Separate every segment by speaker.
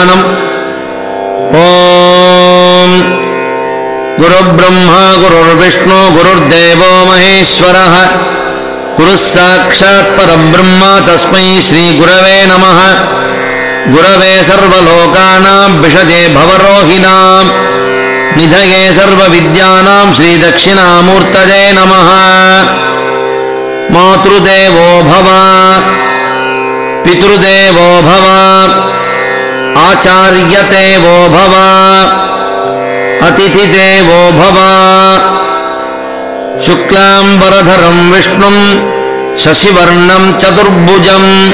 Speaker 1: ध्यानम् ॐ। गुरुब्रह्मा गुरुर्विष्णु गुरुर्देवो महेश्वरः। गुरुः साक्षात् परब्रह्म तस्मै श्रीगुरवे नमः। गुरवे सर्वलोकानाम् विषजे भवरोहिणाम् निधये सर्वविद्यानाम् श्रीदक्षिणामूर्तये नमः। मातृदेवो भव। पितृदेवो भव भव। अतिथिदेवो भव। शुक्लाम्बरधरम् विष्णुम् शशिवर्णम् चतुर्भुजम्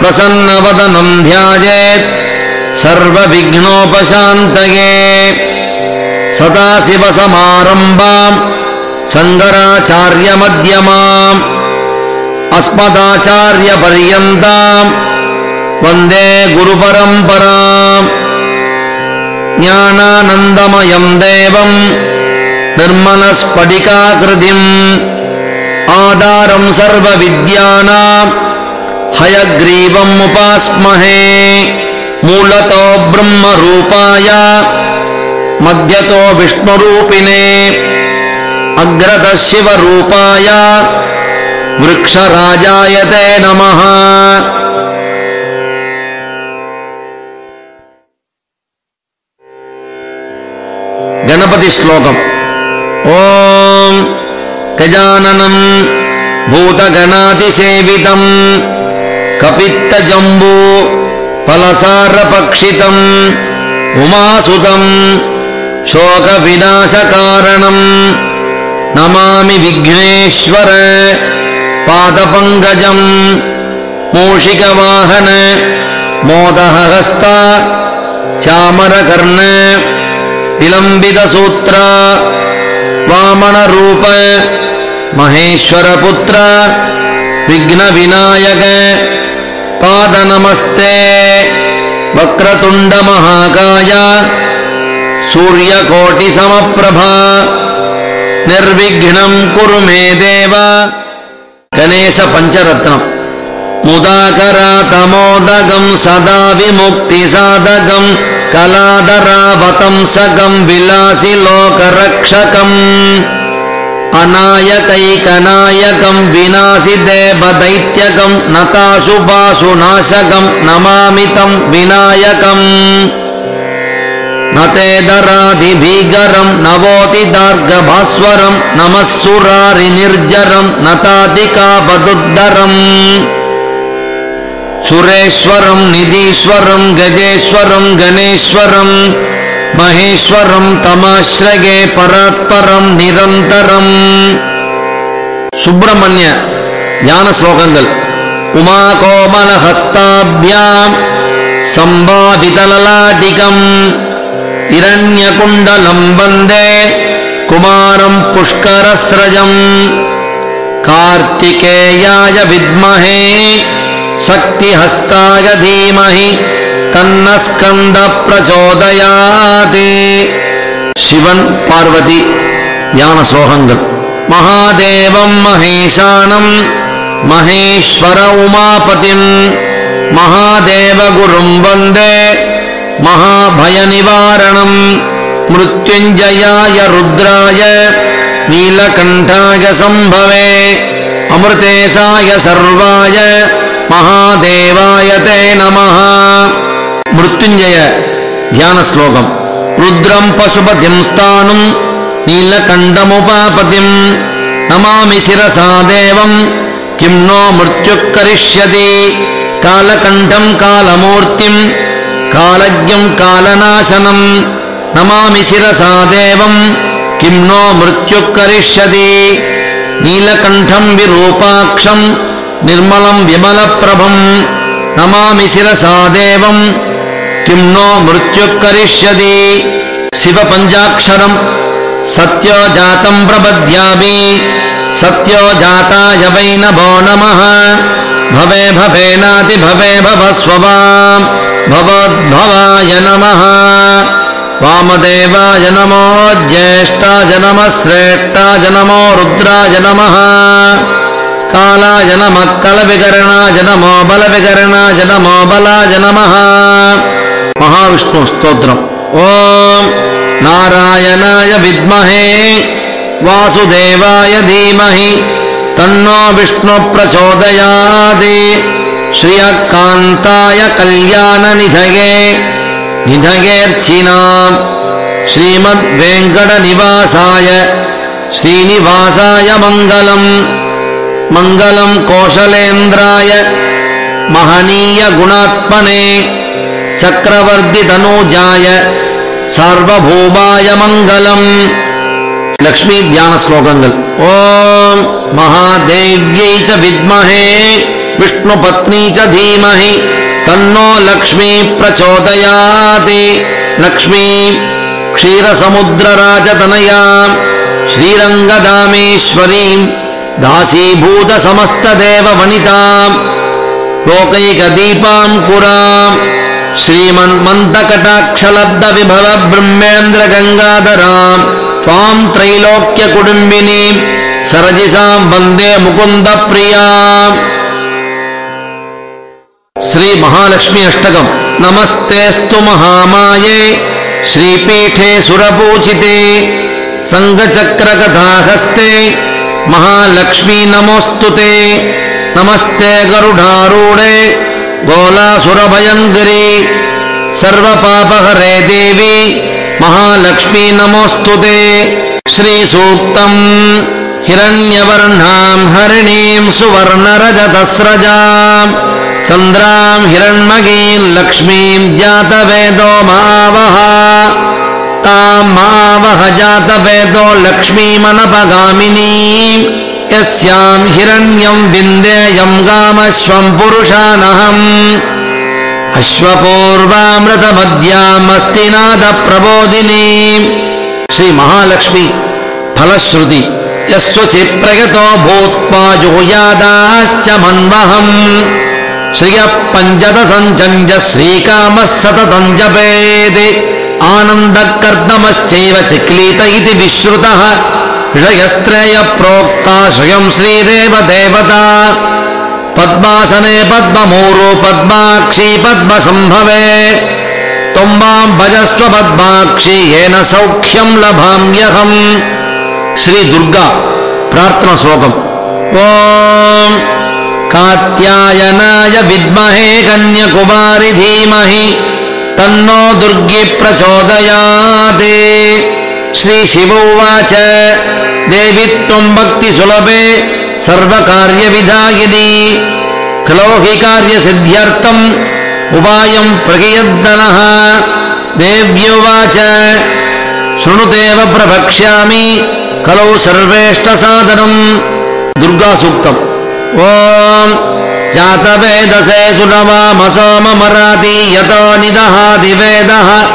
Speaker 1: प्रसन्नवदनम् ध्यायेत् सर्वविघ्नोपशान्तये। सदाशिवसमारम्भाम् शङ्कराचार्यमध्यमाम् अस्मदाचार्यपर्यन्ताम् वन्दे गुरुपरम्पराम्। ज्ञानानन्दमयम् देवम्। निर्मलस्फटिकाकृतिम्। आधारम् सर्वविद्यानाम्। हयग्रीवम् उपास्महे। मूलतो ब्रह्मरूपाय। मध्यतो विष्णुरूपिणे। अग्रतः शिवरूपाय वृक्षराजाय ते नमः गणपतिश्लोकम् ॐ गजाननम् भूतगणातिसेवितम् कपित्तजम्बू फलसारपक्षितम् उमासुतम् शोकविनाशकारणम् नमामि विघ्नेश्वर पादपङ्कजम् मूषिकवाहन मोदहहस्त चामरकर्ण विलम्बितसूत्र वामनरूप महेश्वरपुत्र विघ्नविनायक पादनमस्ते वक्रतुण्डमहाकाय सूर्यकोटिसमप्रभा निर्विघ्नम् कुरु मे देव। गणेशपञ्चरत्नम् मुदाकरातमोदगम् सदा विमुक्तिसाधकम् कलादरावतंसकम् विलासि लोकरक्षकम्। अनायकैकनायकम् विनाशि देवदैत्यकम् नताशुभाशुनाशकम् नमामि तम् विनायकम्। न तेदराधिभीकरम् नवोतिदार्गभास्वरम् नमः सुरारिनिर्जरम् नतादिकापदुद्धरम् सुरेश्वरम् निधीश्वरम् गजेश्वरम् गणेश्वरम् महेश्वरम् तमाश्रये परात्परम् निरन्तरम् सुब्रह्मण्य ஞானஸ்லோகங்கள் உமாகோமலஹஸ்தாபியாம் சம்பாவிதலலாடிகம் இரண்யகுண்டலம் வந்தே குமாரம் புஷ்கரஸ்ரஜம் कार्तिकेयाय विद्महे शक्तिहस्ताय धीमहि तन्न स्कन्द प्रचोदयात् शिवन् पार्वती ज्ञानसोहन्द् महादेवम् महेशानम् महेश्वर उमापतिम् महादेवगुरुम् वन्दे महाभयनिवारणम्। मृत्युञ्जयाय रुद्राय नीलकण्ठाय सम्भवे अमृतेशाय सर्वाय महादेवाय ते नमः। मृत्युञ्जय ध्यानश्लोकम्। रुद्रम् पशुपतिम् स्थानुम् नीलकण्ठमुपापतिम् नमामि शिरसा देवम् किम् नो मृत्युः करिष्यति। कालकण्ठम् कालमूर्तिम् कालज्ञम् कालनाशनम् नमामि शिरसा देवम् किम् नो मृत्युः करिष्यति। नीलकण्ठम् विरूपाक्षम् निर्मलम् विमलप्रभम् नमामि शिरसा देवम्। किम् नो मृत्युः करिष्यति। शिवपञ्चाक्षरम् सत्यो जातम् प्रपद्यामि। सत्यो जाताय वै नभो नमः। भवे भवेनाति भवे भव स्ववाम्। भवोद्भवाय नमः। वामदेवाय नमो ज्येष्ठाय नमः। श्रेष्ठाय नमो रुद्राय नमः काला जन मक्कल विकरणा जन मोबल विकरणा जन मोबला जन महा महाविष्णु स्तोत्र ओम नारायणाय विद्महे, वासुदेवाय धीमहि, तन्नो विष्णु प्रचोदयादे श्रियकान्ताय श्रीमद् वेंकट निवासाय श्रीनिवासाय मङ्गलम्। मङ्गलम् कोशलेन्द्राय महनीयगुणात्मने चक्रवर्तितनूजाय सर्वभूमाय मङ्गलम्। लक्ष्मीध्यानश्लोकङ्गल्। ॐ महादेव्यै च विद्महे विष्णुपत्नी च धीमहि तन्नो लक्ष्मी प्रचोदयात्। लक्ष्मी क्षीरसमुद्रराजतनया श्रीरङ्गदामेश्वरीम्। दासीभूतसमस्तदेववनिताम् लोकैकदीपाम् कुराम् श्रीमन्मन्दकटाक्षलब्धविभवब्रह्मेन्द्रगङ्गाधराम् त्वाम् त्रैलोक्यकुटुम्बिनीम् सरजिसाम् वन्दे मुकुन्दप्रियाम्। श्रीमहालक्ष्मी अष्टकम् नमस्तेऽस्तु महामाये श्रीपीठे सुरपूजिते सङ्गचक्रकथाहस्ते महालक्ष्मी नमोऽस्तु ते। नमस्ते गरुडारूढे गोलासुरभयङ्गिरि सर्वपापहरे देवी महालक्ष्मी नमोऽस्तु ते। श्रीसूक्तम् हिरण्यवर्णाम् हरिणीम् सुवर्णरजतस्रजाम् चन्द्राम् हिरण्मगीम् लक्ष्मीम् जातवेदो मावः हजात जातवेदो लक्ष्मीमनपगामिनी। यस्यां हिरण्यं विन्देयं गामश्वं पुरुषानहम्। अश्वपूर्वामृतभद्यामस्तिनाथप्रबोधिनी श्रीमहालक्ष्मि फलश्रुति यस्व चिप्रगतो भूत्पाजो यादाश्च भन्वहम् श्रियः पञ्चदसञ्जञ्ज श्रीकामः सततम् जपेदे आनन्दकर्दमश्चैव चिक्लीत इति विश्रुतः। विषयस्त्रेय श्रियं श्रयं श्रीदेवदेवता पद्मासने पद्मममुरु पद्माक्षी पद्मसम्भवे। तुम्बाम् भजस्व पद्माक्षी येन सौख्यं लभाम्यहम्। श्रीदुर्गा प्रार्थनाश्लोकम् ॐ कात्यायनाय विद्महे कन्यकुमारि धीमहि। तन्नो दुर्गे प्रचोदयात् श्रीशिव उवाच देवि देवित्वम् भक्तिसुलभे सर्वकार्यविधा यदि खलौ हि कार्यसिद्ध्यर्थम् उपायम् प्रकीयद्दनः देव्युवाच शृणुतेव प्रभक्ष्यामि खलौ सर्वेष्टसाधनम् दुर्गासूक्तम् ओ जातवेदसे सुनवामसोममराति यतो निदहाति वेदः।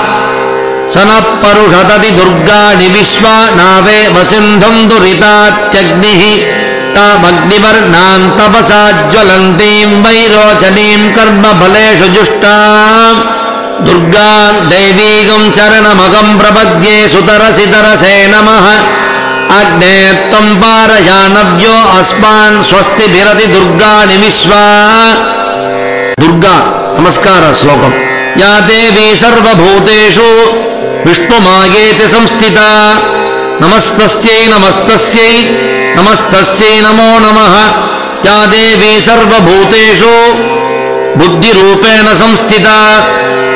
Speaker 1: स नः परुषदति दुर्गाणि विश्वा नावे वसिन्धुम् दुरितात्यग्निः। तामग्निवर्णान्तपसाज्वलन्तीम् वैरोचनीम् कर्मफलेषु जुष्टाम्। दुर्गाम् दैवीगम् चरणमगम् प्रपद्ये सुतरसितरसे नमः। अग्ने तम पारयानव्यो अस्मान स्वस्ति भिरति दुर्गा निमिश्वा दुर्गा, नमस्कार, श्लोकम। या देवी सर्वभूतेषु विष्णुमागेति संस्थिता। नमस्तस्यै नमस्तस्यै नमस्तस्यै, नमो नमः। या देवी सर्वभूतेषु बुद्धिरूपेण संस्थिता।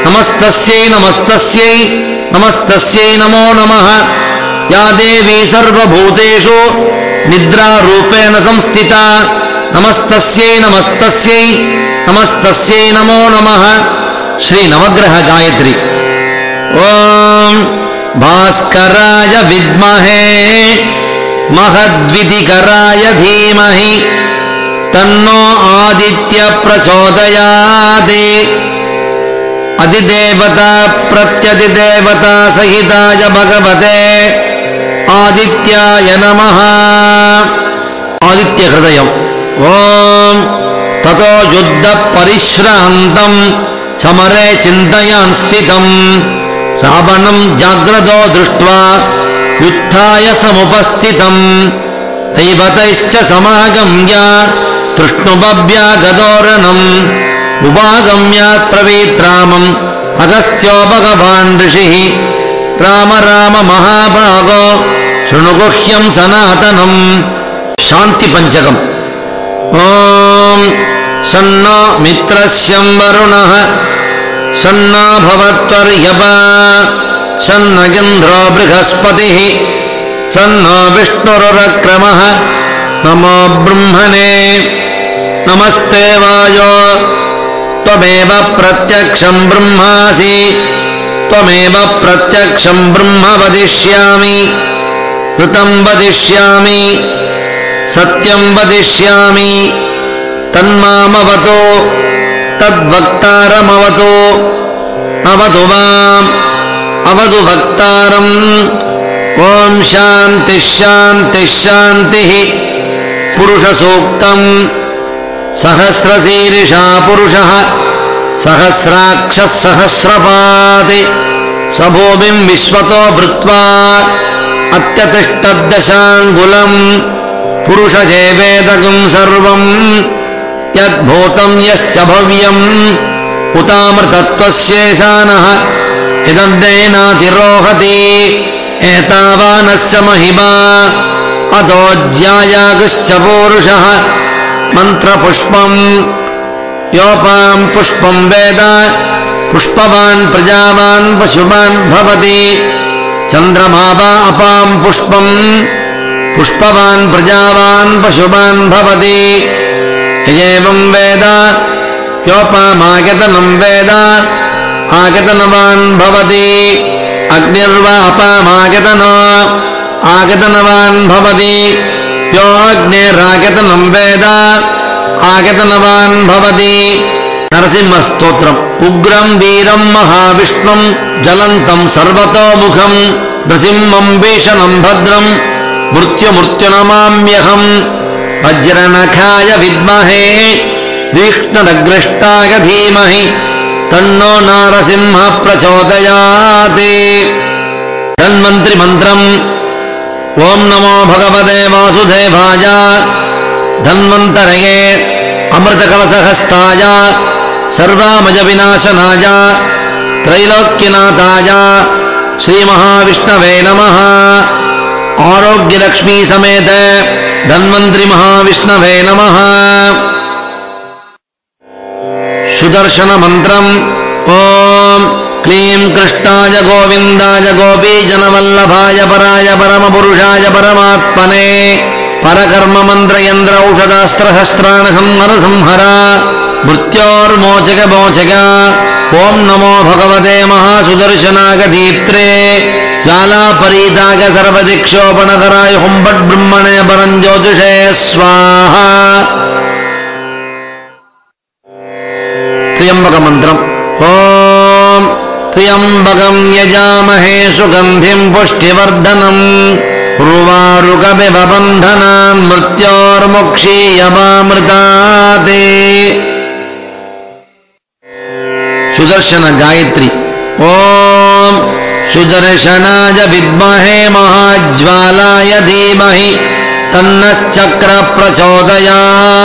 Speaker 1: नमस्तस्यै नमस्तस्यै नमस्तस्यै, नमो नमः। या देवी सर्वभूतेषु निद्रारूपेण संस्थिता। नमस्तस्यै नमस्तस्यै नमस्तस्यै नमो नमः। श्रीनवग्रह गायत्री। ॐ भास्कराय विद्महे महद्विधिकराय धीमहि तन्नो आदित्यप्रचोदयात् अधिदेवता प्रत्यदिदेवता सहिताय भगवते। आदित्याय नमः। आदित्यहृदयम्। ओम् ततो युद्धपरिश्रान्तम् समरे चिन्तयान् स्थितम्। रावणम् जाग्रतो दृष्ट्वा युत्थाय समुपस्थितम्। दैवतैश्च समागम्या तृष्णुभव्या गदोरणम्। उभागम्या प्रवीत्रामम् ऋषिः। राम राम महाभागो शृणुगुह्यम् सनातनम् शान्तिपञ्चकम् ॐ सन्नो मित्रस्यं वरुणः सन्नो भवत्वर्यपा सन्न इन्द्रो बृहस्पतिः सन्नो विष्णुरुरक्रमः। नमो ब्रह्मणे नमस्ते वायो त्वमेव प्रत्यक्षम् ब्रह्मासि त्वमेव प्रत्यक्षम् ब्रह्म वदिष्यामि कृतम् वदिष्यामि सत्यम् वदिष्यामि तन्मामवतो तद्वक्तारमवतो अवतु माम् अवतु वक्तारम्। ॐ शान्तिः शान्तिः शान्तिः। पुरुषसूक्तम्। सहस्रशीर्षा पुरुषः सहस्राक्षः सहस्रपाति स भूमिम् विश्वतो भृत्वा अत्यतिष्ठद्दशाङ्गुलम् पुरुषजेवेदकम् सर्वम् यद्भूतम् यश्च भव्यम् उतामृतत्वस्येशानः इदन्तेनातिरोहति एतावानस्य महिमा अतोऽज्यायागश्च पूरुषः मन्त्रपुष्पम् योपाम् पुष्पम् वेद पुष्पवान् प्रजावान् पशुमान् भवति। चन्द्रमा वा अपाम् पुष्पम् पुष्पवान् प्रजावान् पशुमान् भवति। यजेवम् वेद योपामागतनम् वेद आगतनवान् भवति। अग्निर्वा अपामागतन आगतनवान् भवति। यो अग्निरागतनम् वेद आगतनवान् भवति। नरसिंहस्तोत्रम्। उग्रम् वीरम् महाविष्णुम् ज्वलन्तम् सर्वतोमुखम् नृसिंहम् भीषणम् भद्रम् मृत्युमृत्युनमाम्यहम् वज्रनखाय विद्महे तीक्ष्णनग्रष्टाय धीमहि तन्नो नारसिंह प्रचोदयात्। धन्वन्त्रिमन्त्रम् ॐ नमो भगवते वासुदेवाय धन्वन्तरये अमृतकलशहस्ताय सर्वामजविनाशनाय, त्रैलोक्यनाथाय, श्रीमहाविष्णवे नमः। आरोग्यलक्ष्मी समेत धन्वन्त्रि महाविष्णवे नमः। सुदर्शनमन्त्रम् ॐ क्लीं कृष्णाय गोविन्दाय गोपीजनवल्लभाय पराय परमपुरुषाय परमात्मने परकर्ममन्त्रयन्त्र औषधास्त्रहस्त्राणसंहर मृत्योर्मोचक मोचक ॐ नमो भगवते महासुदर्शनागदीप्त्रे ज्वालापरीताग सर्वदिक्षोपणकराय हुम्बड्ब्रह्मणे परम् ज्योतिषे स्वाहा। त्र्यम्बकमन्त्रम्। ॐ त्र्यम्बकम् यजामहे सुगन्धिम् पुष्टिवर्धनम् उर्वारुकमिव बन्धनान् मृत्योर्मुक्षीयमामृतात्। सुदर्शन गायत्री। ॐ सुदर्शनाय विद्महे महाज्वालाय धीमहि तन्नश्चक्रप्रचोदयात्